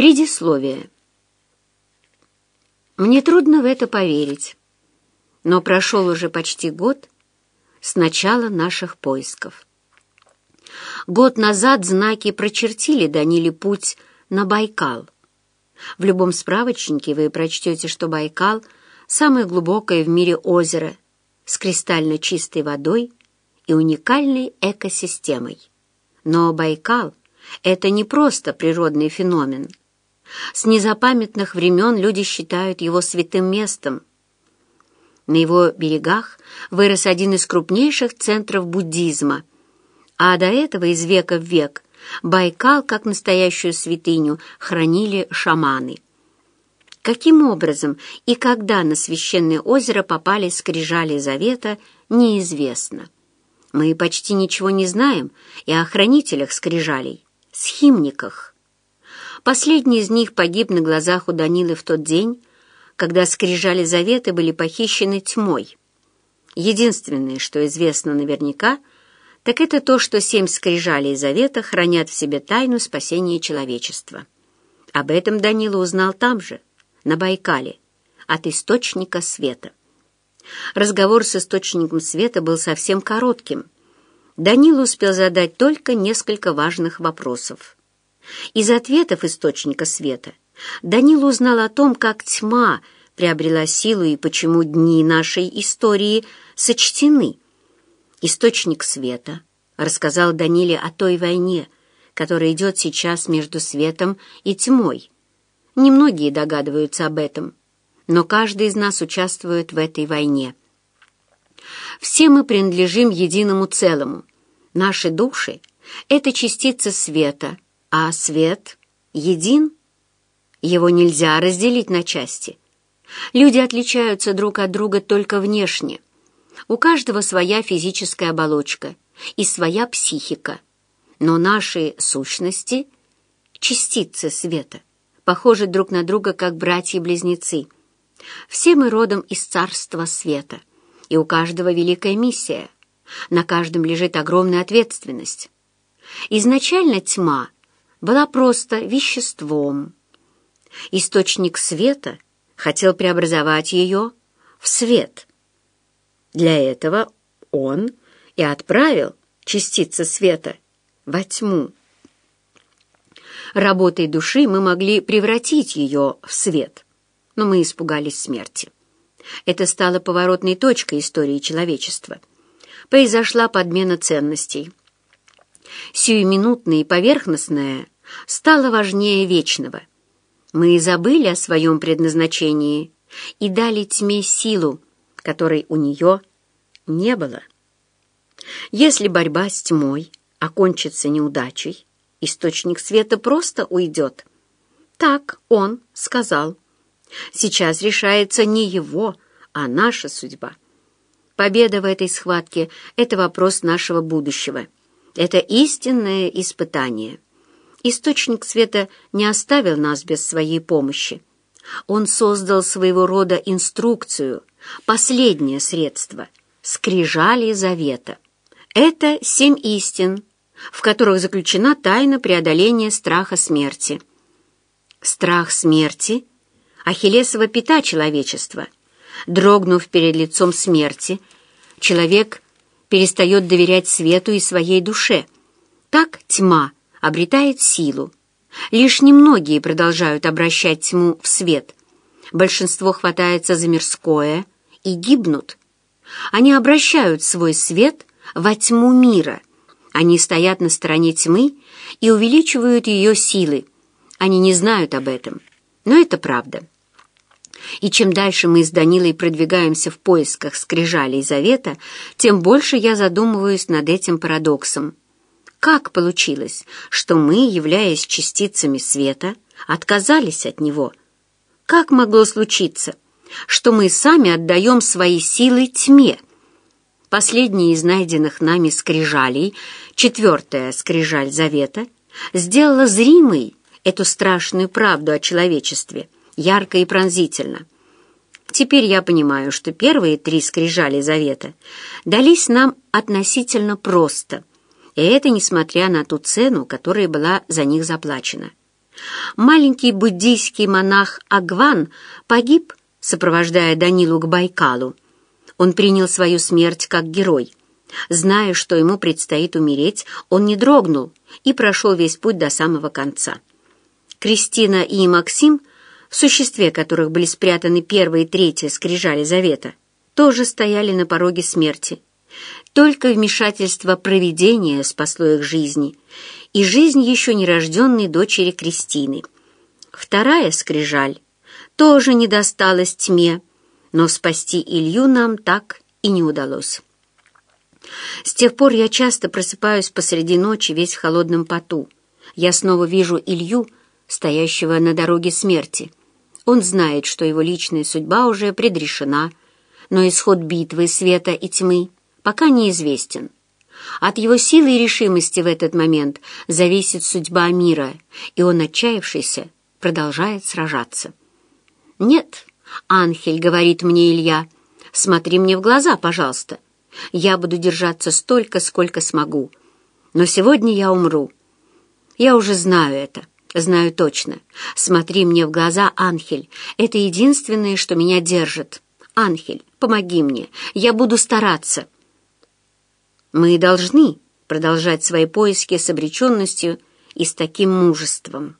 Предисловие. Мне трудно в это поверить, но прошел уже почти год с начала наших поисков. Год назад знаки прочертили Даниле путь на Байкал. В любом справочнике вы прочтете, что Байкал — самое глубокое в мире озеро с кристально чистой водой и уникальной экосистемой. Но Байкал — это не просто природный феномен. С незапамятных времен люди считают его святым местом. На его берегах вырос один из крупнейших центров буддизма, а до этого из века в век Байкал, как настоящую святыню, хранили шаманы. Каким образом и когда на священное озеро попали скрижали завета, неизвестно. Мы почти ничего не знаем и о хранителях скрижалей, схимниках. Последний из них погиб на глазах у Данилы в тот день, когда скрижали заветы были похищены тьмой. Единственное, что известно наверняка, так это то, что семь скрижалей завета хранят в себе тайну спасения человечества. Об этом Данила узнал там же, на Байкале, от источника света. Разговор с источником света был совсем коротким. Данила успел задать только несколько важных вопросов. Из ответов источника света Данила узнал о том, как тьма приобрела силу и почему дни нашей истории сочтены. Источник света рассказал Даниле о той войне, которая идет сейчас между светом и тьмой. Немногие догадываются об этом но каждый из нас участвует в этой войне. Все мы принадлежим единому целому. Наши души — это частицы света, а свет един. Его нельзя разделить на части. Люди отличаются друг от друга только внешне. У каждого своя физическая оболочка и своя психика. Но наши сущности — частицы света, похожи друг на друга как братья-близнецы — все мы родом из Царства Света, и у каждого великая миссия. На каждом лежит огромная ответственность. Изначально тьма была просто веществом. Источник света хотел преобразовать ее в свет. Для этого он и отправил частицы света во тьму. Работой души мы могли превратить ее в свет – но мы испугались смерти. Это стало поворотной точкой истории человечества. Произошла подмена ценностей. Сиюминутное и поверхностное стало важнее вечного. Мы забыли о своем предназначении и дали тьме силу, которой у нее не было. Если борьба с тьмой окончится неудачей, источник света просто уйдет. Так он сказал. Сейчас решается не его, а наша судьба. Победа в этой схватке — это вопрос нашего будущего. Это истинное испытание. Источник света не оставил нас без своей помощи. Он создал своего рода инструкцию, последнее средство — скрижали завета. Это семь истин, в которых заключена тайна преодоления страха смерти. Страх смерти — Ахиллесова пята человечества. Дрогнув перед лицом смерти, человек перестает доверять свету и своей душе. Так тьма обретает силу. Лишь немногие продолжают обращать тьму в свет. Большинство хватается за мирское и гибнут. Они обращают свой свет во тьму мира. Они стоят на стороне тьмы и увеличивают ее силы. Они не знают об этом. Но это правда. И чем дальше мы с Данилой продвигаемся в поисках скрижалей завета, тем больше я задумываюсь над этим парадоксом. Как получилось, что мы, являясь частицами света, отказались от него? Как могло случиться, что мы сами отдаем свои силы тьме? Последняя из найденных нами скрижалей, четвертая скрижаль завета, сделала зримой эту страшную правду о человечестве, ярко и пронзительно. Теперь я понимаю, что первые три скрижали завета дались нам относительно просто, и это несмотря на ту цену, которая была за них заплачена. Маленький буддийский монах Агван погиб, сопровождая Данилу к Байкалу. Он принял свою смерть как герой. Зная, что ему предстоит умереть, он не дрогнул и прошел весь путь до самого конца. Кристина и Максим, в существе которых были спрятаны первые и третья скрижали завета, тоже стояли на пороге смерти. Только вмешательство провидения спасло их жизни и жизнь еще нерожденной дочери Кристины. Вторая скрижаль тоже не досталась тьме, но спасти Илью нам так и не удалось. С тех пор я часто просыпаюсь посреди ночи весь в холодном поту. Я снова вижу Илью, стоящего на дороге смерти. Он знает, что его личная судьба уже предрешена, но исход битвы света и тьмы пока неизвестен. От его силы и решимости в этот момент зависит судьба мира, и он, отчаявшийся, продолжает сражаться. «Нет, Анхель, — говорит мне Илья, — смотри мне в глаза, пожалуйста. Я буду держаться столько, сколько смогу. Но сегодня я умру. Я уже знаю это, знаю точно. Смотри мне в глаза, Анхель. Это единственное, что меня держит. Анхель, помоги мне. Я буду стараться». Мы должны продолжать свои поиски с обреченностью и с таким мужеством.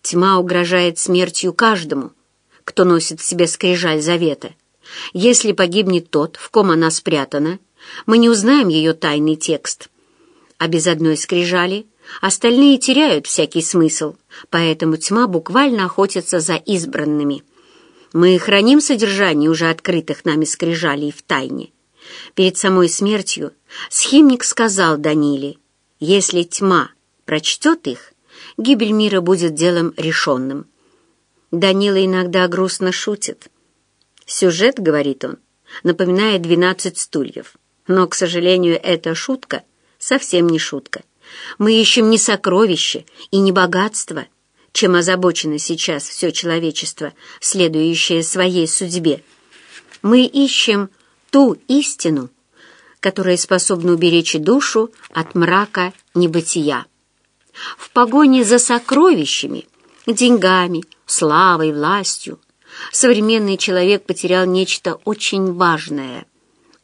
Тьма угрожает смертью каждому, кто носит в себе скрижаль завета. Если погибнет тот, в ком она спрятана, мы не узнаем ее тайный текст. А без одной скрижали остальные теряют всякий смысл, поэтому тьма буквально охотится за избранными. Мы храним содержание уже открытых нами скрижалей в тайне. Перед самой смертью схимник сказал Даниле, если тьма прочтет их, гибель мира будет делом решенным. Данила иногда грустно шутит. «Сюжет, — говорит он, — напоминает двенадцать стульев. Но, к сожалению, эта шутка совсем не шутка. Мы ищем не сокровище и не богатство, чем озабочено сейчас все человечество, следующее своей судьбе. Мы ищем ту истину, которая способна уберечь душу от мрака небытия. В погоне за сокровищами, деньгами, славой, властью современный человек потерял нечто очень важное.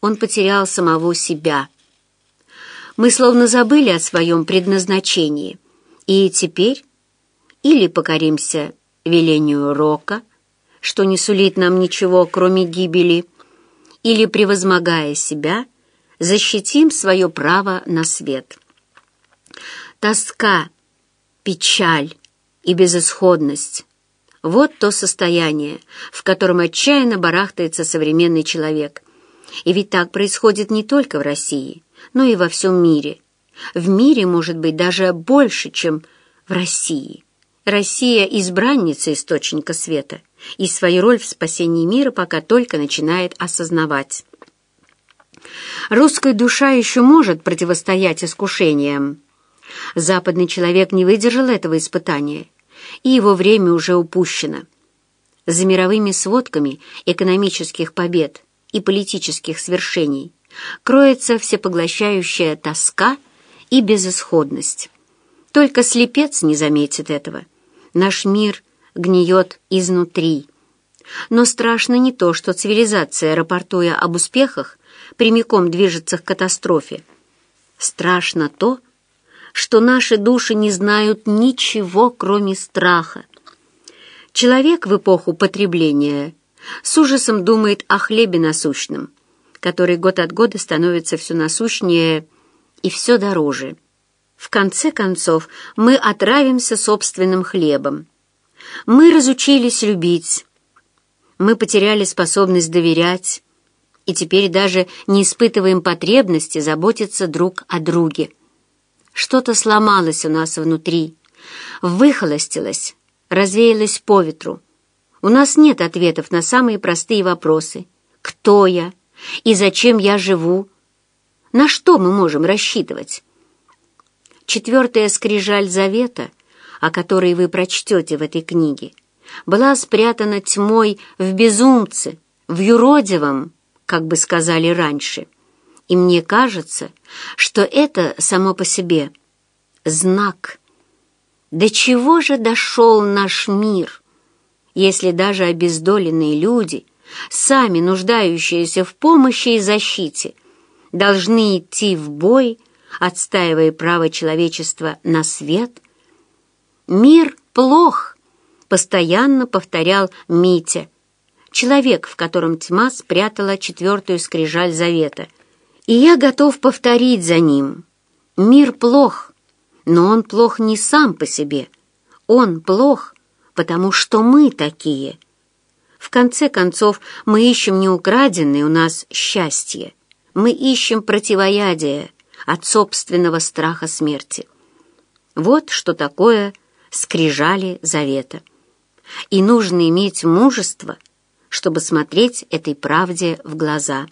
Он потерял самого себя. Мы словно забыли о своем предназначении, и теперь или покоримся велению Рока, что не сулит нам ничего, кроме гибели, или, превозмогая себя, защитим свое право на свет. Тоска, печаль и безысходность — вот то состояние, в котором отчаянно барахтается современный человек. И ведь так происходит не только в России, но и во всем мире. В мире, может быть, даже больше, чем в России. Россия — избранница источника света — и свою роль в спасении мира пока только начинает осознавать. Русская душа еще может противостоять искушениям. Западный человек не выдержал этого испытания, и его время уже упущено. За мировыми сводками экономических побед и политических свершений кроется всепоглощающая тоска и безысходность. Только слепец не заметит этого. Наш мир гниет изнутри. Но страшно не то, что цивилизация, рапортуя об успехах, прямиком движется к катастрофе. Страшно то, что наши души не знают ничего, кроме страха. Человек в эпоху потребления с ужасом думает о хлебе насущном, который год от года становится все насущнее и все дороже. В конце концов, мы отравимся собственным хлебом. Мы разучились любить. Мы потеряли способность доверять и теперь даже не испытываем потребности заботиться друг о друге. Что-то сломалось у нас внутри, выхолостилось, развеялось по ветру. У нас нет ответов на самые простые вопросы. Кто я? И зачем я живу? На что мы можем рассчитывать? Четвертая скрижаль завета — о которой вы прочтете в этой книге, была спрятана тьмой в безумце, в юродивом, как бы сказали раньше. И мне кажется, что это само по себе знак. До чего же дошел наш мир, если даже обездоленные люди, сами нуждающиеся в помощи и защите, должны идти в бой, отстаивая право человечества на свет? Мир плох, постоянно повторял Митя, человек, в котором тьма спрятала четвертую скрижаль завета. И я готов повторить за ним. Мир плох, но он плох не сам по себе. Он плох, потому что мы такие. В конце концов, мы ищем не у нас счастье. Мы ищем противоядие от собственного страха смерти. Вот что такое скрижали завета. И нужно иметь мужество — чтобы смотреть этой правде в глаза.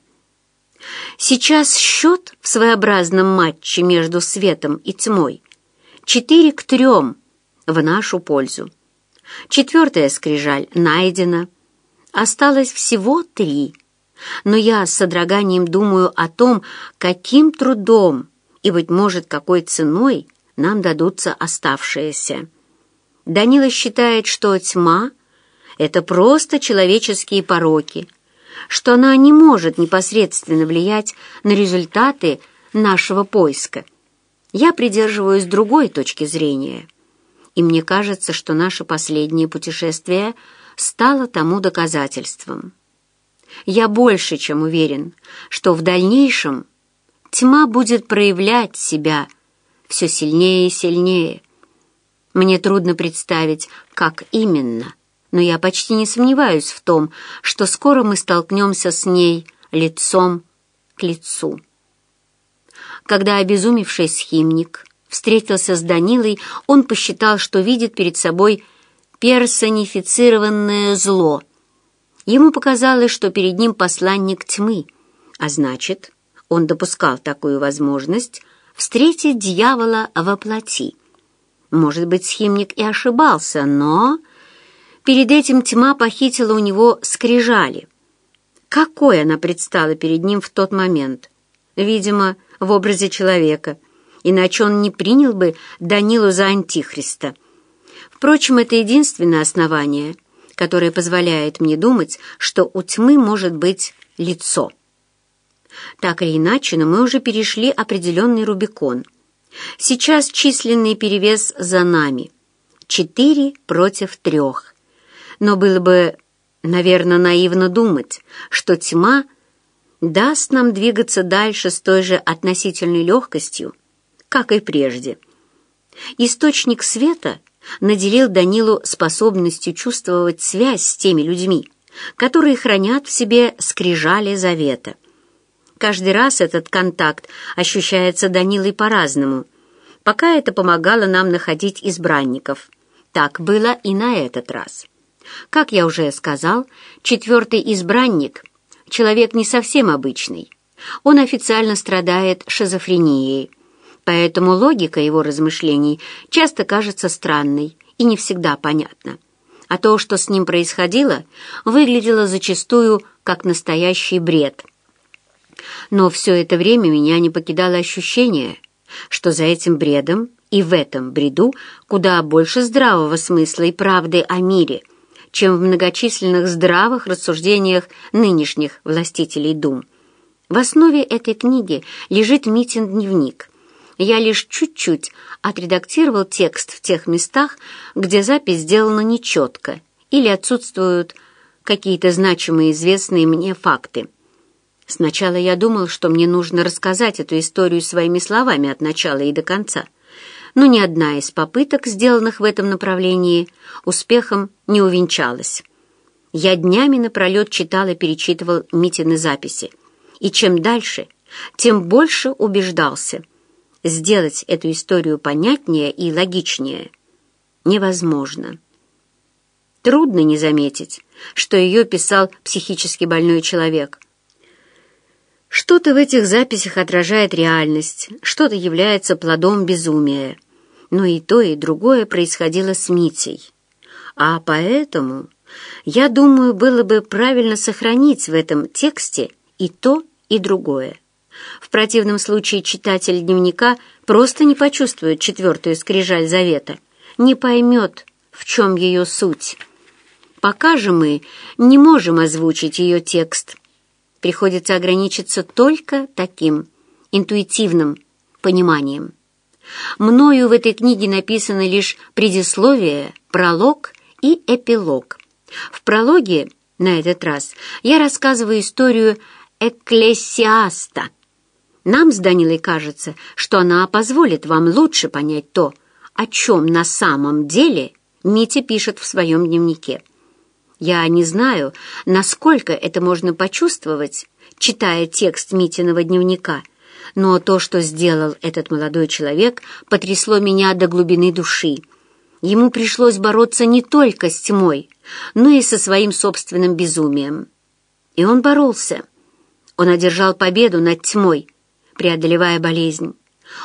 Сейчас счет в своеобразном матче между светом и тьмой четыре к трем в нашу пользу. Четвертая скрижаль найдена. Осталось всего три. Но я с содроганием думаю о том, каким трудом и, быть может, какой ценой нам дадутся оставшиеся. Данила считает, что тьма это просто человеческие пороки, что она не может непосредственно влиять на результаты нашего поиска. Я придерживаюсь другой точки зрения, и мне кажется, что наше последнее путешествие стало тому доказательством. Я больше чем уверен, что в дальнейшем тьма будет проявлять себя все сильнее и сильнее. Мне трудно представить, как именно – но я почти не сомневаюсь в том, что скоро мы столкнемся с ней лицом к лицу. Когда обезумевший схимник встретился с Данилой, он посчитал, что видит перед собой персонифицированное зло. Ему показалось, что перед ним посланник тьмы, а значит, он допускал такую возможность встретить дьявола во плоти. Может быть, схимник и ошибался, но Перед этим тьма похитила у него скрижали. Какой она предстала перед ним в тот момент? Видимо, в образе человека, иначе он не принял бы Данилу за антихриста. Впрочем, это единственное основание, которое позволяет мне думать, что у тьмы может быть лицо. Так или иначе, но мы уже перешли определенный Рубикон. Сейчас численный перевес за нами. Четыре против трех но было бы, наверное, наивно думать, что тьма даст нам двигаться дальше с той же относительной легкостью, как и прежде. Источник света наделил Данилу способностью чувствовать связь с теми людьми, которые хранят в себе скрижали завета. Каждый раз этот контакт ощущается Данилой по-разному, пока это помогало нам находить избранников. Так было и на этот раз. Как я уже сказал, четвертый избранник — человек не совсем обычный. Он официально страдает шизофренией, поэтому логика его размышлений часто кажется странной и не всегда понятна. А то, что с ним происходило, выглядело зачастую как настоящий бред. Но все это время меня не покидало ощущение, что за этим бредом и в этом бреду куда больше здравого смысла и правды о мире — чем в многочисленных здравых рассуждениях нынешних властителей дум. В основе этой книги лежит Митин дневник. Я лишь чуть-чуть отредактировал текст в тех местах, где запись сделана нечетко или отсутствуют какие-то значимые известные мне факты. Сначала я думал, что мне нужно рассказать эту историю своими словами от начала и до конца — но ни одна из попыток, сделанных в этом направлении, успехом не увенчалась. Я днями напролет читал и перечитывал Митины записи, и чем дальше, тем больше убеждался. Сделать эту историю понятнее и логичнее невозможно. Трудно не заметить, что ее писал психически больной человек. Что-то в этих записях отражает реальность, что-то является плодом безумия но и то, и другое происходило с Митей. А поэтому, я думаю, было бы правильно сохранить в этом тексте и то, и другое. В противном случае читатель дневника просто не почувствует четвертую скрижаль завета, не поймет, в чем ее суть. Пока же мы не можем озвучить ее текст. Приходится ограничиться только таким интуитивным пониманием. Мною в этой книге написаны лишь предисловие, пролог и эпилог. В прологе на этот раз я рассказываю историю Экклесиаста. Нам с Данилой кажется, что она позволит вам лучше понять то, о чем на самом деле Митя пишет в своем дневнике. Я не знаю, насколько это можно почувствовать, читая текст Митиного дневника, но то, что сделал этот молодой человек, потрясло меня до глубины души. Ему пришлось бороться не только с тьмой, но и со своим собственным безумием. И он боролся. Он одержал победу над тьмой, преодолевая болезнь.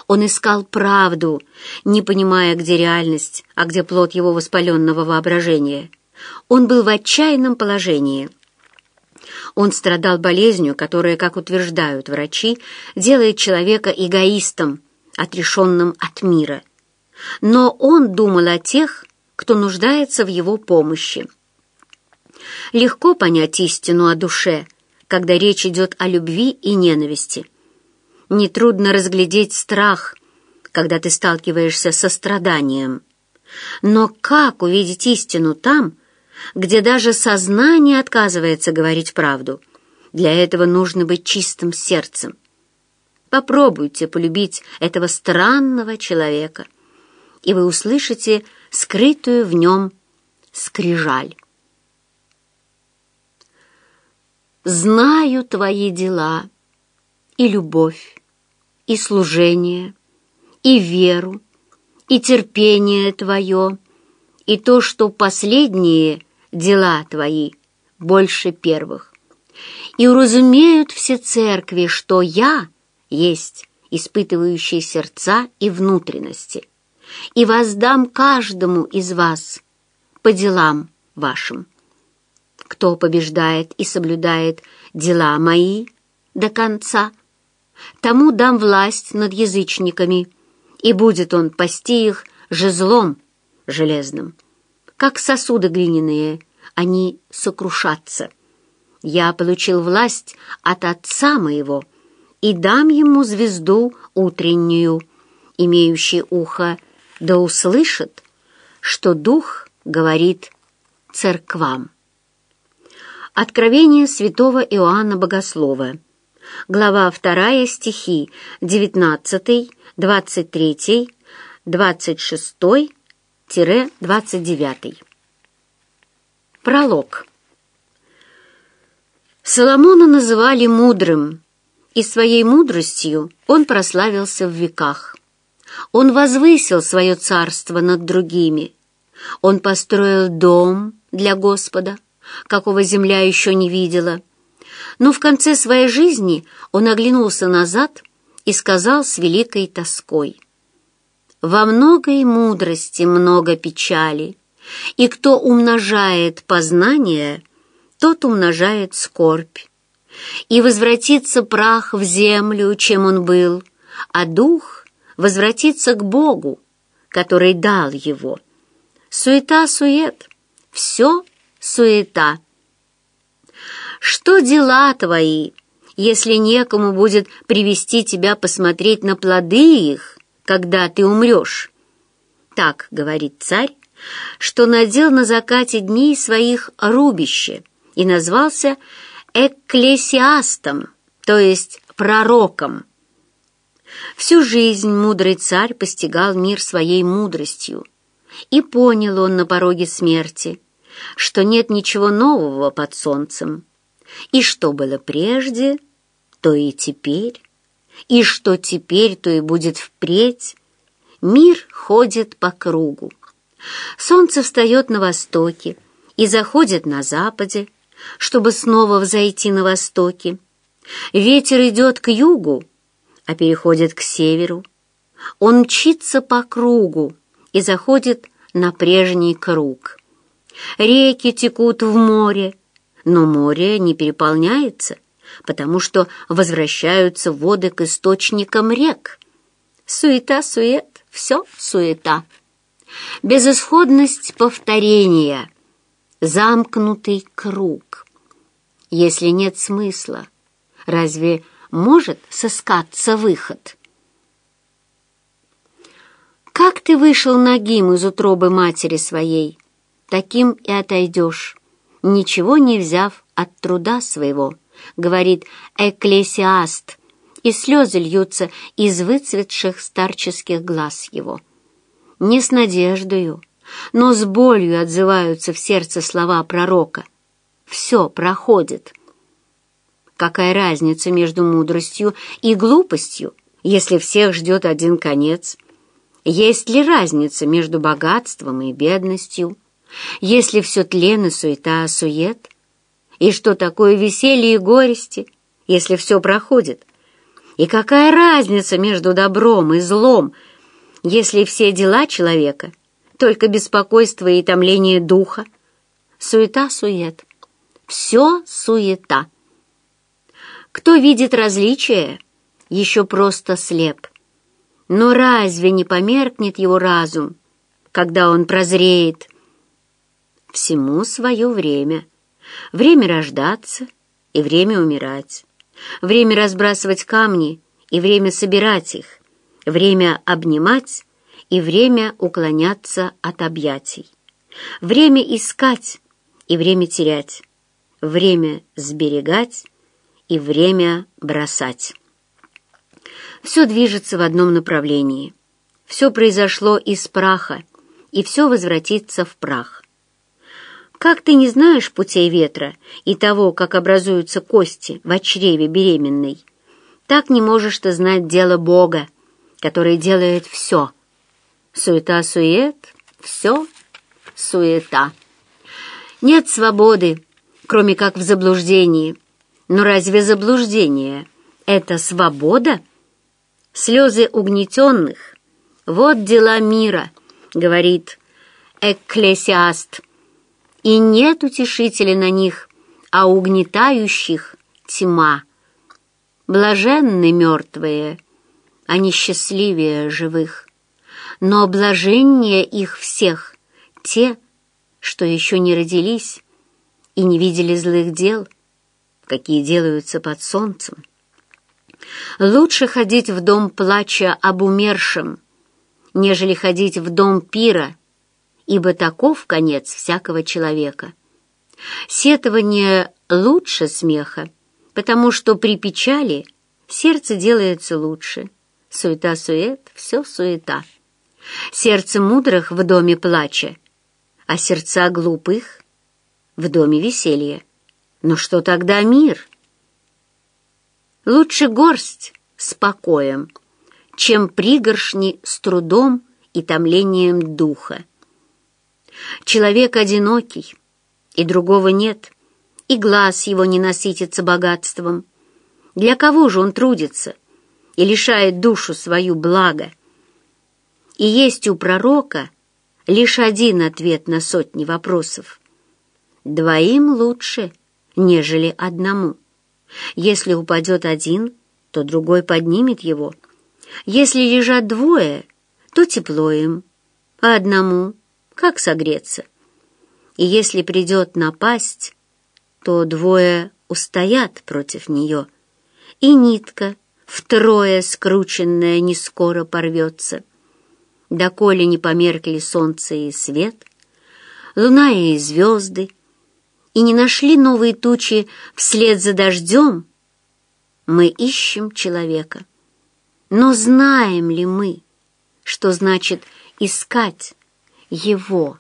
Он искал правду, не понимая, где реальность, а где плод его воспаленного воображения. Он был в отчаянном положении. Он страдал болезнью, которая, как утверждают врачи, делает человека эгоистом, отрешенным от мира. Но он думал о тех, кто нуждается в его помощи. Легко понять истину о душе, когда речь идет о любви и ненависти. Нетрудно разглядеть страх, когда ты сталкиваешься со страданием. Но как увидеть истину там, где даже сознание отказывается говорить правду? Для этого нужно быть чистым сердцем. Попробуйте полюбить этого странного человека, и вы услышите скрытую в нем скрижаль. «Знаю твои дела и любовь, и служение, и веру, и терпение твое, и то, что последние дела твои больше первых. И уразумеют все церкви, что я есть испытывающий сердца и внутренности, и воздам каждому из вас по делам вашим. Кто побеждает и соблюдает дела мои до конца, тому дам власть над язычниками, и будет он пасти их жезлом железным. Как сосуды глиняные, они сокрушатся. Я получил власть от отца моего и дам ему звезду утреннюю, имеющий ухо, да услышит, что дух говорит церквам. Откровение святого Иоанна Богослова. Глава 2, стихи 19, 23, 26-29. Пролог. Соломона называли мудрым, и своей мудростью он прославился в веках. Он возвысил свое царство над другими. Он построил дом для Господа, какого земля еще не видела. Но в конце своей жизни он оглянулся назад и сказал с великой тоской. «Во многой мудрости много печали, и кто умножает познание, тот умножает скорбь. И возвратится прах в землю, чем он был, а дух возвратится к Богу, который дал его. Суета-сует, все суета. Что дела твои, если некому будет привести тебя посмотреть на плоды их, когда ты умрешь? Так говорит царь, что надел на закате дней своих рубище и назвался экклесиастом, то есть пророком. Всю жизнь мудрый царь постигал мир своей мудростью, и понял он на пороге смерти, что нет ничего нового под солнцем, и что было прежде, то и теперь, и что теперь, то и будет впредь. Мир ходит по кругу. Солнце встает на востоке и заходит на западе, чтобы снова взойти на востоке. Ветер идет к югу, а переходит к северу. Он мчится по кругу и заходит на прежний круг. Реки текут в море, но море не переполняется, потому что возвращаются воды к источникам рек. Суета-сует, все суета. Безысходность повторения, замкнутый круг. Если нет смысла, разве может сыскаться выход? Как ты вышел нагим из утробы матери своей, таким и отойдешь, ничего не взяв от труда своего, говорит экклесиаст, и слезы льются из выцветших старческих глаз его. Не с надеждою, но с болью отзываются в сердце слова пророка. Все проходит. Какая разница между мудростью и глупостью, если всех ждет один конец? Есть ли разница между богатством и бедностью? Если все тлен и суета сует? И что такое веселье и горести, если все проходит? И какая разница между добром и злом, если все дела человека — только беспокойство и томление духа? Суета-сует. Все суета. Кто видит различия, еще просто слеп. Но разве не померкнет его разум, когда он прозреет? Всему свое время. Время рождаться и время умирать. Время разбрасывать камни и время собирать их. Время обнимать и время уклоняться от объятий. Время искать и время терять. Время сберегать и время бросать. Все движется в одном направлении. Все произошло из праха, и все возвратится в прах. Как ты не знаешь путей ветра и того, как образуются кости в чреве беременной, так не можешь ты знать дело Бога, который делает все. Суета-сует, все суета. Нет свободы, кроме как в заблуждении. Но разве заблуждение — это свобода? слезы угнетенных. Вот дела мира, говорит экклесиаст. И нет утешителя на них, а угнетающих тьма. Блаженны мертвые, они счастливее живых. Но блаженнее их всех те, что еще не родились и не видели злых дел, какие делаются под солнцем. Лучше ходить в дом плача об умершем, нежели ходить в дом пира, ибо таков конец всякого человека. Сетование лучше смеха, потому что при печали сердце делается лучше. Суета-сует, все суета. Сердце мудрых в доме плача, а сердца глупых в доме веселья. Но что тогда мир?» Лучше горсть с покоем, чем пригоршни с трудом и томлением духа. Человек одинокий, и другого нет, и глаз его не насытится богатством. Для кого же он трудится и лишает душу свою блага? И есть у пророка лишь один ответ на сотни вопросов. Двоим лучше, нежели одному. Если упадет один, то другой поднимет его. Если лежат двое, то тепло им, а одному как согреться? И если придет напасть, то двое устоят против нее, и нитка, втрое скрученная, не скоро порвется. Доколе не померкли солнце и свет, луна и звезды, и не нашли новые тучи вслед за дождем, мы ищем человека. Но знаем ли мы, что значит искать его?